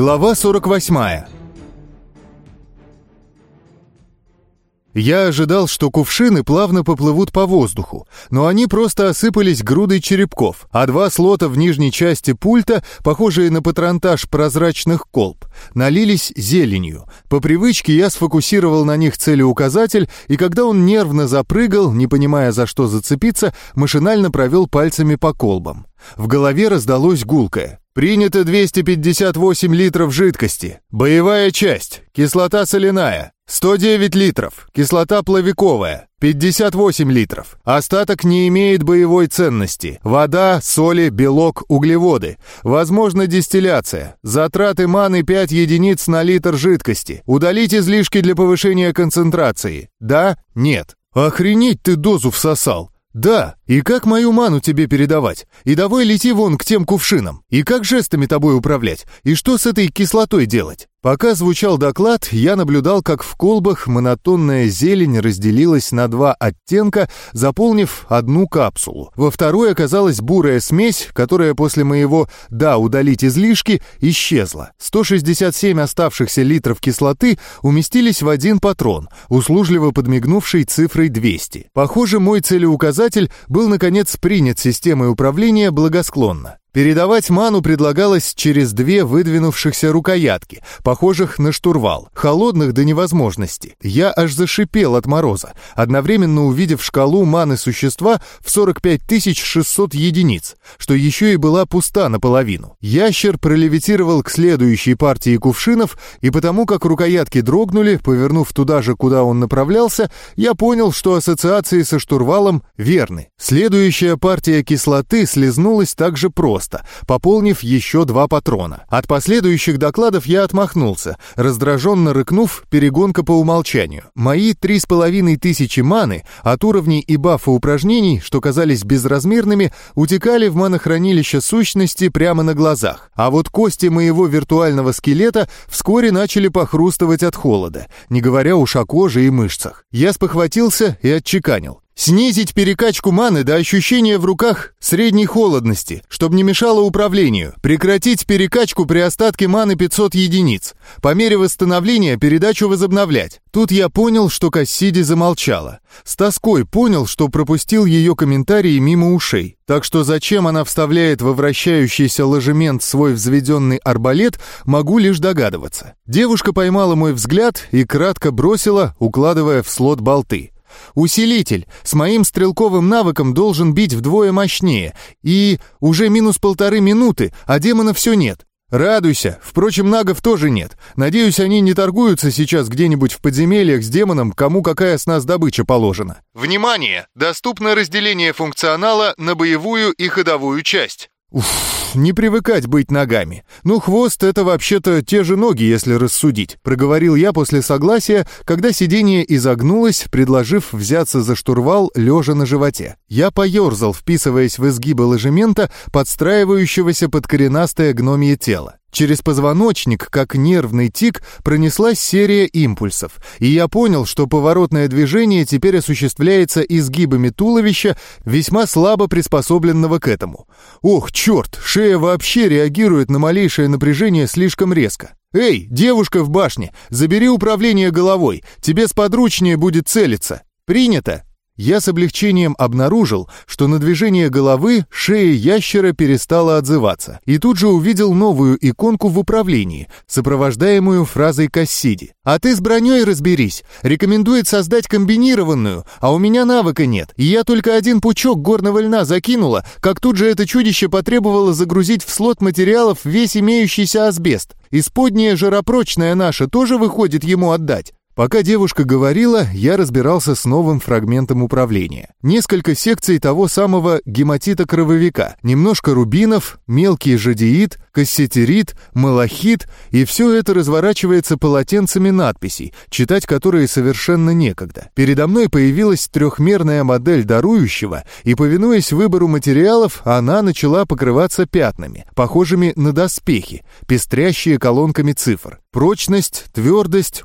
Глава 48 Я ожидал, что кувшины плавно поплывут по воздуху, но они просто осыпались грудой черепков, а два слота в нижней части пульта, похожие на патронтаж прозрачных колб, налились зеленью. По привычке я сфокусировал на них целеуказатель, и когда он нервно запрыгал, не понимая за что зацепиться, машинально провел пальцами по колбам. В голове раздалось гулкое. «Принято 258 литров жидкости. Боевая часть. Кислота соляная. 109 литров. Кислота плавиковая. 58 литров. Остаток не имеет боевой ценности. Вода, соли, белок, углеводы. Возможно дистилляция. Затраты маны 5 единиц на литр жидкости. Удалить излишки для повышения концентрации. Да? Нет. Охренеть ты дозу всосал. «Да, и как мою ману тебе передавать? И давай лети вон к тем кувшинам. И как жестами тобой управлять? И что с этой кислотой делать?» Пока звучал доклад, я наблюдал, как в колбах монотонная зелень разделилась на два оттенка, заполнив одну капсулу. Во второй оказалась бурая смесь, которая после моего «да, удалить излишки» исчезла. 167 оставшихся литров кислоты уместились в один патрон, услужливо подмигнувший цифрой 200. Похоже, мой целеуказатель был, наконец, принят системой управления благосклонно. Передавать ману предлагалось через две выдвинувшихся рукоятки, похожих на штурвал, холодных до невозможности. Я аж зашипел от мороза, одновременно увидев шкалу маны существа в 45 600 единиц, что еще и была пуста наполовину. Ящер пролевитировал к следующей партии кувшинов, и потому как рукоятки дрогнули, повернув туда же, куда он направлялся, я понял, что ассоциации со штурвалом верны. Следующая партия кислоты слезнулась также просто, просто, пополнив еще два патрона. От последующих докладов я отмахнулся, раздраженно рыкнув перегонка по умолчанию. Мои три с половиной тысячи маны от уровней и бафа упражнений, что казались безразмерными, утекали в манохранилище сущности прямо на глазах. А вот кости моего виртуального скелета вскоре начали похрустывать от холода, не говоря уж о коже и мышцах. Я спохватился и отчеканил. Снизить перекачку маны до ощущения в руках средней холодности, чтобы не мешало управлению. Прекратить перекачку при остатке маны 500 единиц. По мере восстановления передачу возобновлять. Тут я понял, что Кассиди замолчала. С тоской понял, что пропустил ее комментарии мимо ушей. Так что зачем она вставляет во вращающийся ложемент свой взведенный арбалет, могу лишь догадываться. Девушка поймала мой взгляд и кратко бросила, укладывая в слот болты. Усилитель с моим стрелковым навыком должен бить вдвое мощнее. И уже минус полторы минуты, а демона все нет. Радуйся. Впрочем, нагов тоже нет. Надеюсь, они не торгуются сейчас где-нибудь в подземельях с демоном, кому какая с нас добыча положена. Внимание! Доступно разделение функционала на боевую и ходовую часть. Уф, не привыкать быть ногами. Ну, хвост — это вообще-то те же ноги, если рассудить, проговорил я после согласия, когда сиденье изогнулось, предложив взяться за штурвал, лежа на животе. Я поерзал, вписываясь в изгибы ложемента, подстраивающегося под коренастое гномье тело. Через позвоночник, как нервный тик, пронеслась серия импульсов, и я понял, что поворотное движение теперь осуществляется изгибами туловища, весьма слабо приспособленного к этому. Ох, черт, шея вообще реагирует на малейшее напряжение слишком резко. «Эй, девушка в башне, забери управление головой, тебе сподручнее будет целиться». «Принято!» Я с облегчением обнаружил, что на движение головы шея ящера перестала отзываться, и тут же увидел новую иконку в управлении, сопровождаемую фразой Кассиди. «А ты с броней разберись. Рекомендует создать комбинированную, а у меня навыка нет, и я только один пучок горного льна закинула, как тут же это чудище потребовало загрузить в слот материалов весь имеющийся асбест. Исподняя жаропрочная наша тоже выходит ему отдать. Пока девушка говорила, я разбирался с новым фрагментом управления. Несколько секций того самого гематита-крововика, немножко рубинов, мелкий жадеид, кассетерит, малахит, и все это разворачивается полотенцами надписей, читать которые совершенно некогда. Передо мной появилась трехмерная модель дарующего, и, повинуясь выбору материалов, она начала покрываться пятнами, похожими на доспехи, пестрящие колонками цифр. Прочность, твердость,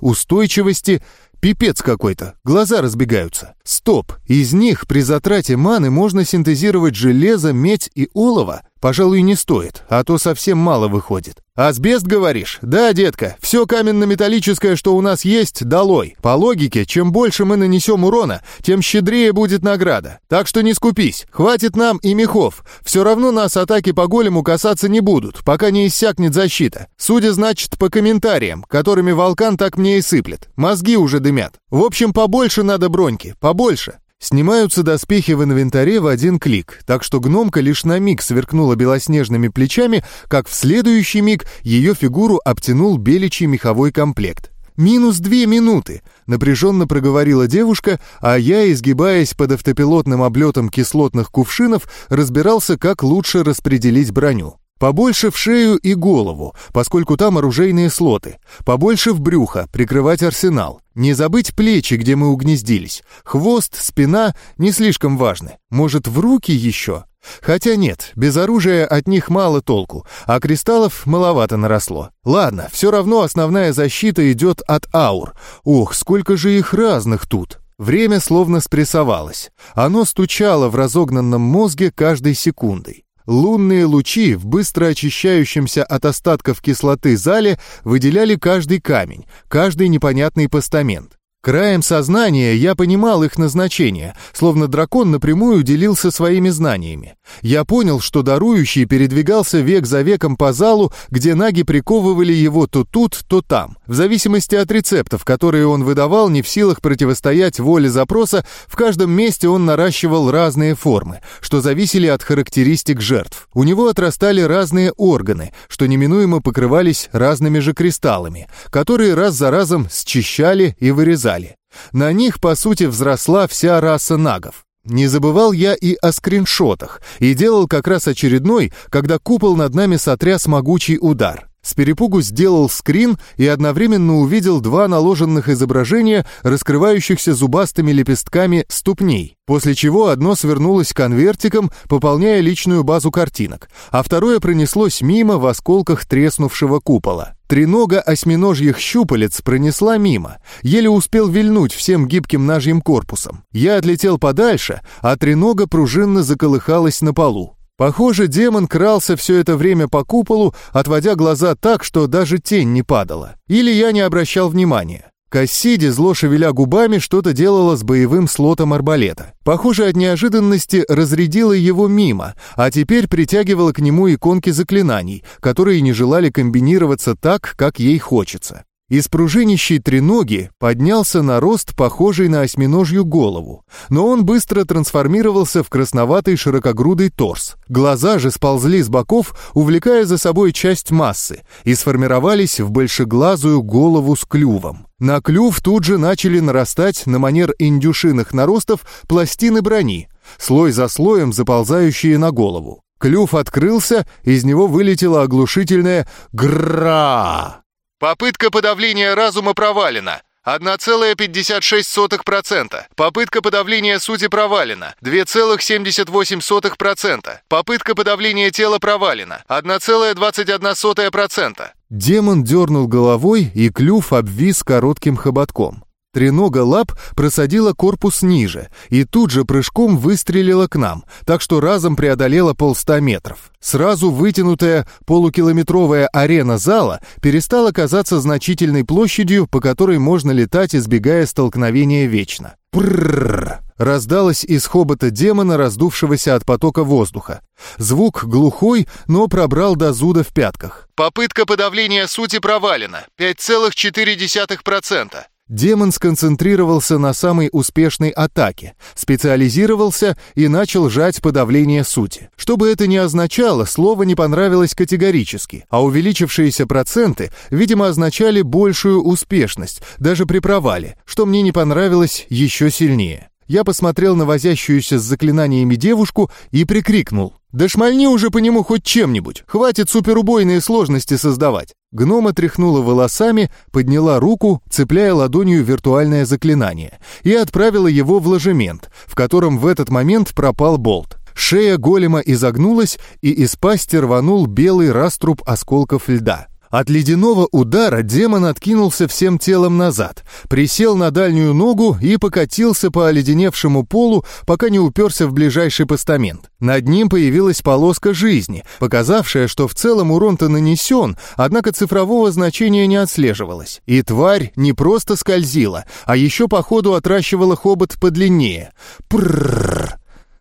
устойчивости — Пипец какой-то, глаза разбегаются. Стоп, из них при затрате маны можно синтезировать железо, медь и олово. Пожалуй, не стоит, а то совсем мало выходит. «Асбест, говоришь? Да, детка, все каменно-металлическое, что у нас есть, долой. По логике, чем больше мы нанесем урона, тем щедрее будет награда. Так что не скупись, хватит нам и мехов. Все равно нас атаки по голему касаться не будут, пока не иссякнет защита. Судя, значит, по комментариям, которыми Волкан так мне и сыплет. Мозги уже дымят. В общем, побольше надо броньки, побольше». Снимаются доспехи в инвентаре в один клик, так что гномка лишь на миг сверкнула белоснежными плечами, как в следующий миг ее фигуру обтянул беличий меховой комплект. «Минус две минуты!» — напряженно проговорила девушка, а я, изгибаясь под автопилотным облетом кислотных кувшинов, разбирался, как лучше распределить броню. Побольше в шею и голову, поскольку там оружейные слоты. Побольше в брюхо, прикрывать арсенал. Не забыть плечи, где мы угнездились. Хвост, спина не слишком важны. Может, в руки еще? Хотя нет, без оружия от них мало толку, а кристаллов маловато наросло. Ладно, все равно основная защита идет от аур. Ох, сколько же их разных тут. Время словно спрессовалось. Оно стучало в разогнанном мозге каждой секундой. Лунные лучи в быстро очищающемся от остатков кислоты зале выделяли каждый камень, каждый непонятный постамент. Краем сознания я понимал их назначение, словно дракон напрямую делился своими знаниями. Я понял, что дарующий передвигался век за веком по залу, где наги приковывали его то тут, то там. В зависимости от рецептов, которые он выдавал, не в силах противостоять воле запроса, в каждом месте он наращивал разные формы, что зависели от характеристик жертв. У него отрастали разные органы, что неминуемо покрывались разными же кристаллами, которые раз за разом счищали и вырезали стали. На них, по сути, взросла вся раса нагов. Не забывал я и о скриншотах, и делал как раз очередной, когда купол над нами сотряс могучий удар. С перепугу сделал скрин и одновременно увидел два наложенных изображения, раскрывающихся зубастыми лепестками ступней, после чего одно свернулось конвертиком, пополняя личную базу картинок, а второе пронеслось мимо в осколках треснувшего купола. Тренога осьминожьих щупалец пронесла мимо, еле успел вильнуть всем гибким нажьим корпусом. Я отлетел подальше, а тренога пружинно заколыхалась на полу. Похоже, демон крался все это время по куполу, отводя глаза так, что даже тень не падала. Или я не обращал внимания. Кассиди, зло шевеля губами, что-то делала с боевым слотом арбалета. Похоже, от неожиданности разрядила его мимо, а теперь притягивала к нему иконки заклинаний, которые не желали комбинироваться так, как ей хочется. Из пружинищей треноги поднялся нарост, похожий на осьминожью голову, но он быстро трансформировался в красноватый широкогрудый торс. Глаза же сползли с боков, увлекая за собой часть массы, и сформировались в большеглазую голову с клювом. На клюв тут же начали нарастать на манер индюшиных наростов пластины брони, слой за слоем заползающие на голову. Клюв открылся, из него вылетело оглушительное «гра». Попытка подавления разума провалена. 1,56%. Попытка подавления сути провалена. 2,78%. Попытка подавления тела провалена. 1,21%. Демон дернул головой, и клюв обвис коротким хоботком. Тренога лап просадила корпус ниже и тут же прыжком выстрелила к нам, так что разом преодолела полста метров. Сразу вытянутая полукилометровая арена зала перестала казаться значительной площадью, по которой можно летать, избегая столкновения вечно. Пррррр! Раздалось из хобота демона, раздувшегося от потока воздуха. Звук глухой, но пробрал до зуда в пятках. Попытка подавления сути провалена. 5,4%. Демон сконцентрировался на самой успешной атаке, специализировался и начал жать подавление сути. Что бы это ни означало, слово не понравилось категорически, а увеличившиеся проценты, видимо, означали большую успешность, даже при провале, что мне не понравилось еще сильнее. Я посмотрел на возящуюся с заклинаниями девушку и прикрикнул. «Да шмальни уже по нему хоть чем-нибудь! Хватит суперубойные сложности создавать!» Гнома тряхнула волосами, подняла руку, цепляя ладонью виртуальное заклинание, и отправила его в ложемент, в котором в этот момент пропал болт. Шея голема изогнулась, и из пасти рванул белый раструб осколков льда. От ледяного удара демон откинулся всем телом назад, присел на дальнюю ногу и покатился по оледеневшему полу, пока не уперся в ближайший постамент. Над ним появилась полоска жизни, показавшая, что в целом урон-то нанесен, однако цифрового значения не отслеживалось. И тварь не просто скользила, а еще по ходу отращивала хобот подлиннее. Пррррр.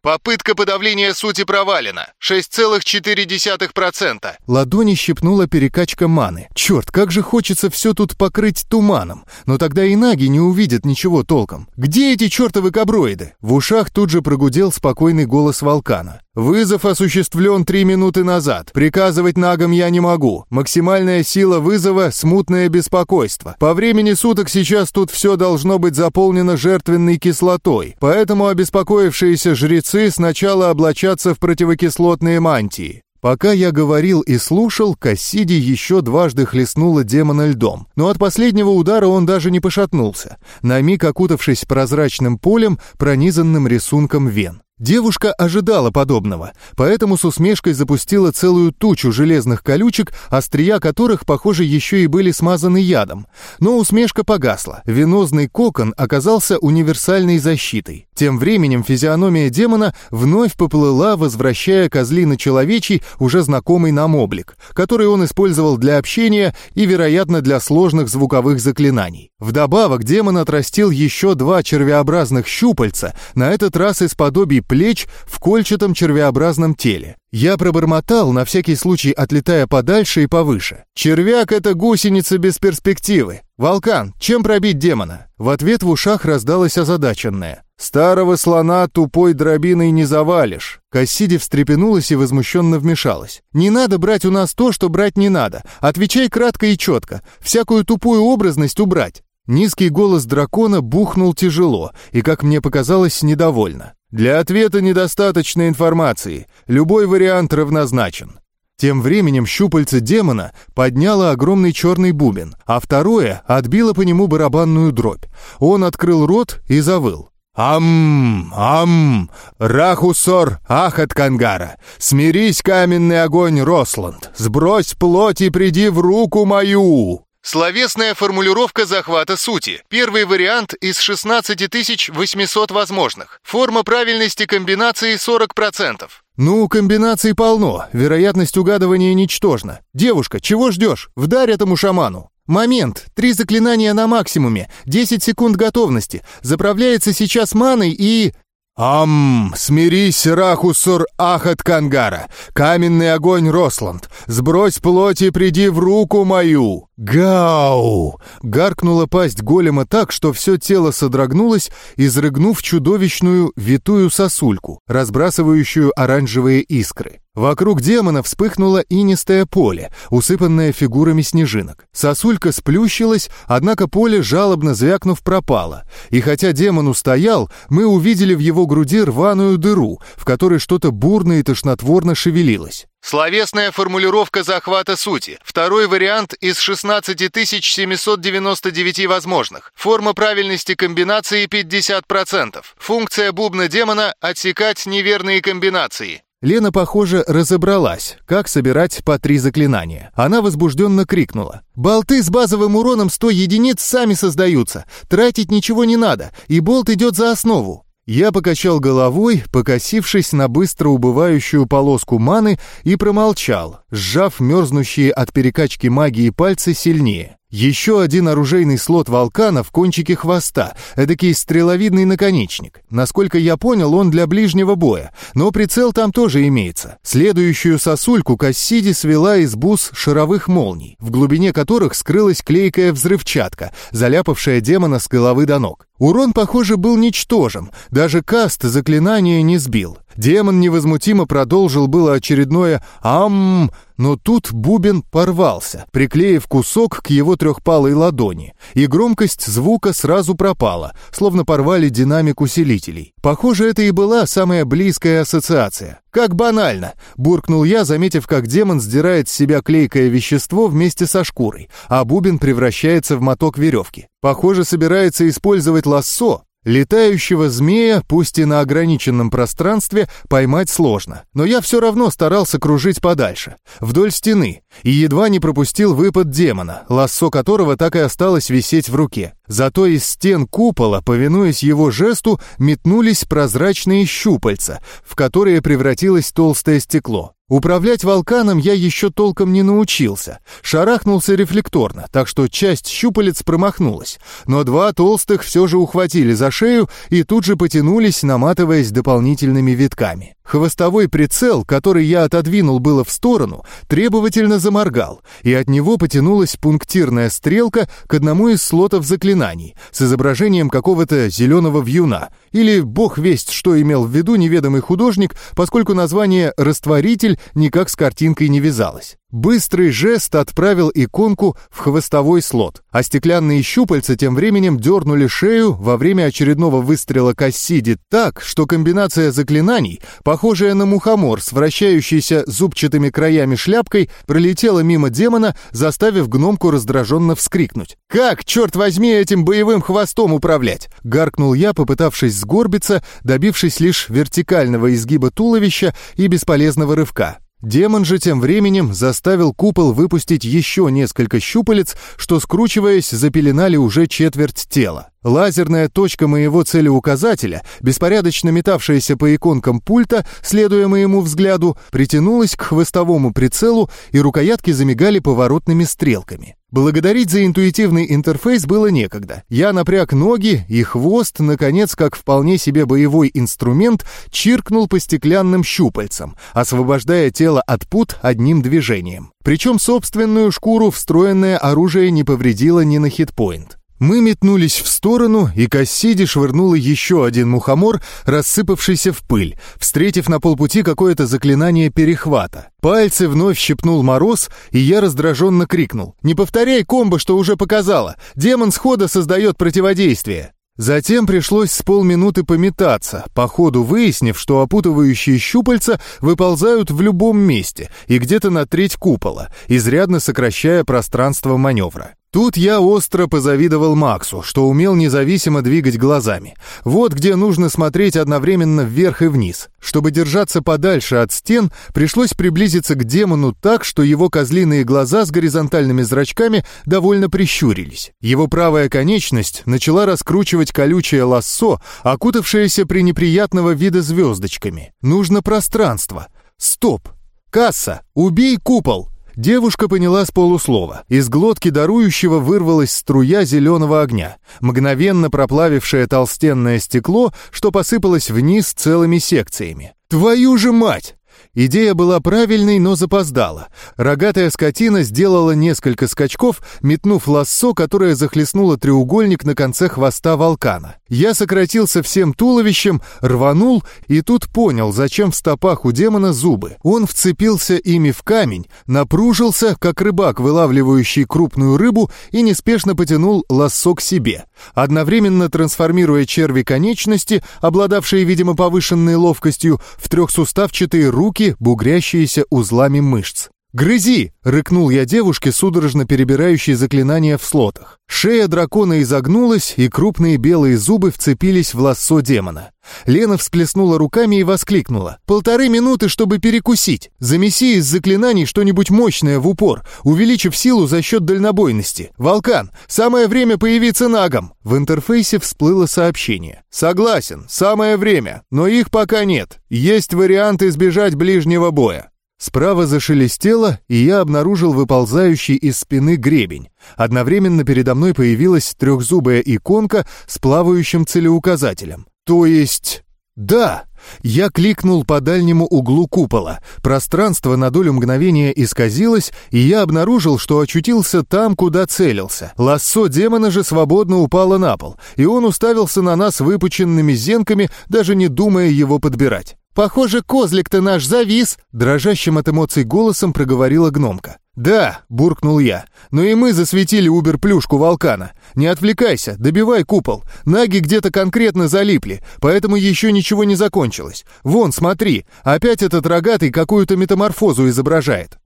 Попытка подавления сути провалена. 6,4%. Ладони щипнула перекачка маны. Черт, как же хочется все тут покрыть туманом. Но тогда и наги не увидят ничего толком. Где эти чертовы каброиды? В ушах тут же прогудел спокойный голос Волкана. Вызов осуществлен три минуты назад. Приказывать нагам я не могу. Максимальная сила вызова — смутное беспокойство. По времени суток сейчас тут все должно быть заполнено жертвенной кислотой, поэтому обеспокоившиеся жрецы сначала облачатся в противокислотные мантии. Пока я говорил и слушал, Кассиди еще дважды хлестнула демона льдом, но от последнего удара он даже не пошатнулся, на миг окутавшись прозрачным полем, пронизанным рисунком вен. Девушка ожидала подобного, поэтому с усмешкой запустила целую тучу железных колючек, острия которых, похоже, еще и были смазаны ядом. Но усмешка погасла. Венозный кокон оказался универсальной защитой. Тем временем физиономия демона вновь поплыла, возвращая козлино-человечий, уже знакомый нам облик, который он использовал для общения и, вероятно, для сложных звуковых заклинаний. Вдобавок демон отрастил еще два червеобразных щупальца, на этот раз из подобий плеч в кольчатом червеобразном теле. Я пробормотал, на всякий случай отлетая подальше и повыше. «Червяк — это гусеница без перспективы. Волкан, чем пробить демона?» В ответ в ушах раздалось озадаченное. «Старого слона тупой дробиной не завалишь». Кассиди встрепенулась и возмущенно вмешалась. «Не надо брать у нас то, что брать не надо. Отвечай кратко и четко. Всякую тупую образность убрать». Низкий голос дракона бухнул тяжело и, как мне показалось, недовольно. Для ответа недостаточно информации. Любой вариант равнозначен. Тем временем щупальце демона подняло огромный черный бубен, а второе отбило по нему барабанную дробь. Он открыл рот и завыл. «Ам! Ам! Рахусор Ахат Кангара! Смирись, каменный огонь, Росланд! Сбрось плоть и приди в руку мою!» Словесная формулировка захвата сути. Первый вариант из 16 800 возможных. Форма правильности комбинации 40%. «Ну, комбинаций полно, вероятность угадывания ничтожна. Девушка, чего ждешь? Вдарь этому шаману!» «Момент! Три заклинания на максимуме, 10 секунд готовности. Заправляется сейчас маной и...» «Ам! Смирись, Рахусур Ахат Кангара! Каменный огонь Росланд! Сбрось плоть и приди в руку мою!» «Гау!» — гаркнула пасть голема так, что все тело содрогнулось, изрыгнув чудовищную витую сосульку, разбрасывающую оранжевые искры. Вокруг демона вспыхнуло инистое поле, усыпанное фигурами снежинок. Сосулька сплющилась, однако поле, жалобно звякнув, пропало. И хотя демон устоял, мы увидели в его груди рваную дыру, в которой что-то бурно и тошнотворно шевелилось. Словесная формулировка захвата сути. Второй вариант из 16 799 возможных. Форма правильности комбинации 50%. Функция бубна демона — отсекать неверные комбинации. Лена, похоже, разобралась, как собирать по три заклинания. Она возбужденно крикнула. «Болты с базовым уроном 100 единиц сами создаются. Тратить ничего не надо, и болт идет за основу. Я покачал головой, покосившись на быстро убывающую полоску маны, и промолчал, сжав мерзнущие от перекачки магии пальцы сильнее. Еще один оружейный слот волкана в кончике хвоста, эдакий стреловидный наконечник. Насколько я понял, он для ближнего боя, но прицел там тоже имеется. Следующую сосульку Кассиди свела из бус шаровых молний, в глубине которых скрылась клейкая взрывчатка, заляпавшая демона с головы до ног. Урон, похоже, был ничтожен, даже каст заклинания не сбил. Демон невозмутимо продолжил было очередное «Ам!», но тут бубен порвался, приклеив кусок к его трехпалой ладони, и громкость звука сразу пропала, словно порвали динамик усилителей. Похоже, это и была самая близкая ассоциация. «Как банально!» — буркнул я, заметив, как демон сдирает с себя клейкое вещество вместе со шкурой, а бубен превращается в моток веревки. Похоже, собирается использовать лассо, Летающего змея, пусть и на ограниченном пространстве, поймать сложно, но я все равно старался кружить подальше, вдоль стены, и едва не пропустил выпад демона, лассо которого так и осталось висеть в руке. Зато из стен купола, повинуясь его жесту, метнулись прозрачные щупальца, в которые превратилось толстое стекло. Управлять волканом я еще толком не научился. Шарахнулся рефлекторно, так что часть щупалец промахнулась. Но два толстых все же ухватили за шею и тут же потянулись, наматываясь дополнительными витками. Хвостовой прицел, который я отодвинул было в сторону, требовательно заморгал, и от него потянулась пунктирная стрелка к одному из слотов заклинаний с изображением какого-то зеленого вьюна, или бог весть, что имел в виду неведомый художник, поскольку название «растворитель» никак с картинкой не вязалось. Быстрый жест отправил иконку в хвостовой слот, а стеклянные щупальца тем временем дернули шею во время очередного выстрела Кассиди так, что комбинация заклинаний, похожая на мухомор с вращающейся зубчатыми краями шляпкой, пролетела мимо демона, заставив гномку раздраженно вскрикнуть. «Как, черт возьми, этим боевым хвостом управлять?» — гаркнул я, попытавшись сгорбиться, добившись лишь вертикального изгиба туловища и бесполезного рывка. Демон же тем временем заставил купол выпустить еще несколько щупалец, что, скручиваясь, запеленали уже четверть тела. Лазерная точка моего целеуказателя, беспорядочно метавшаяся по иконкам пульта, следуя моему взгляду, притянулась к хвостовому прицелу, и рукоятки замигали поворотными стрелками. Благодарить за интуитивный интерфейс было некогда. Я напряг ноги, и хвост, наконец, как вполне себе боевой инструмент, чиркнул по стеклянным щупальцам, освобождая тело от пут одним движением. Причем собственную шкуру встроенное оружие не повредило ни на хитпоинт. Мы метнулись в сторону, и Кассиди швырнула еще один мухомор, рассыпавшийся в пыль, встретив на полпути какое-то заклинание перехвата. Пальцы вновь щипнул мороз, и я раздраженно крикнул. «Не повторяй комбо, что уже показала! Демон схода создает противодействие!» Затем пришлось с полминуты пометаться, по ходу выяснив, что опутывающие щупальца выползают в любом месте и где-то на треть купола, изрядно сокращая пространство маневра. Тут я остро позавидовал Максу, что умел независимо двигать глазами. Вот где нужно смотреть одновременно вверх и вниз. Чтобы держаться подальше от стен, пришлось приблизиться к демону так, что его козлиные глаза с горизонтальными зрачками довольно прищурились. Его правая конечность начала раскручивать колючее лассо, окутавшееся пренеприятного вида звездочками. Нужно пространство. Стоп! Касса! Убей купол! Девушка поняла с полуслова. Из глотки дарующего вырвалась струя зеленого огня, мгновенно проплавившая толстенное стекло, что посыпалось вниз целыми секциями. «Твою же мать!» Идея была правильной, но запоздала. Рогатая скотина сделала несколько скачков, метнув лассо, которое захлестнуло треугольник на конце хвоста волкана. Я сократился всем туловищем, рванул и тут понял, зачем в стопах у демона зубы. Он вцепился ими в камень, напружился, как рыбак, вылавливающий крупную рыбу, и неспешно потянул лассо к себе. Одновременно трансформируя черви конечности, обладавшие, видимо, повышенной ловкостью, в трехсуставчатые руки, бугрящиеся узлами мышц. «Грызи!» — рыкнул я девушке, судорожно перебирающей заклинания в слотах. Шея дракона изогнулась, и крупные белые зубы вцепились в лассо демона. Лена всплеснула руками и воскликнула. «Полторы минуты, чтобы перекусить! Замеси из заклинаний что-нибудь мощное в упор, увеличив силу за счет дальнобойности. Волкан, самое время появиться нагом!» В интерфейсе всплыло сообщение. «Согласен, самое время, но их пока нет. Есть вариант избежать ближнего боя. Справа зашелестело, и я обнаружил выползающий из спины гребень. Одновременно передо мной появилась трехзубая иконка с плавающим целеуказателем. То есть... Да! Я кликнул по дальнему углу купола. Пространство на долю мгновения исказилось, и я обнаружил, что очутился там, куда целился. Лассо демона же свободно упало на пол, и он уставился на нас выпученными зенками, даже не думая его подбирать. «Похоже, козлик-то наш завис!» — дрожащим от эмоций голосом проговорила гномка. «Да», — буркнул я, — «но и мы засветили убер-плюшку волкана. Не отвлекайся, добивай купол. Наги где-то конкретно залипли, поэтому еще ничего не закончилось. Вон, смотри, опять этот рогатый какую-то метаморфозу изображает».